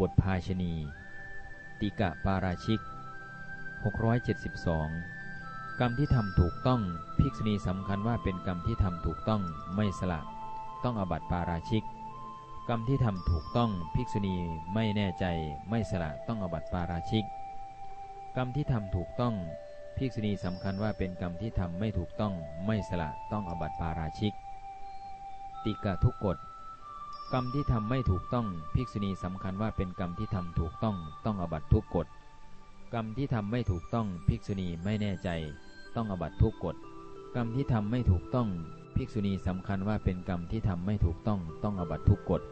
บทภาชณี ติกะปาราชิก 672 กรรมที่ทำถูกต้องภิกษุณีสำคัญว่าเป็นกรรมที่ทำถูกต้องไม่สละ ต้องอบัติปาราชิก กรรมที่ทำถูกต้องภิกษุณีไม่แน่ใจไม่สละต้องอบัติปาราชิก กรรมที่ทำถูกต้องภิกษุณีสำคัญว่าเป็นกรรมที่ทำไม่ถูกต้องไม่สละต้องอบัติปาราชิก ติกะทุกกฎ กรรมที่ทำไม่ถูกต้องภิกษุณีสำคัญว่าเป็นกรรมที่ทำถูกต้องต้องอบัตทุกกฎ กรรมที่ทำไม่ถูกต้องภิกษุณีไม่แน่ใจ ต้องอบัตทุกกฎ กรรมที่ทำไม่ถูกต้องภิกษุณีสำคัญว่าเป็นกรรมที่ทำไม่ถูกต้องต้องอบัตทุกกฎ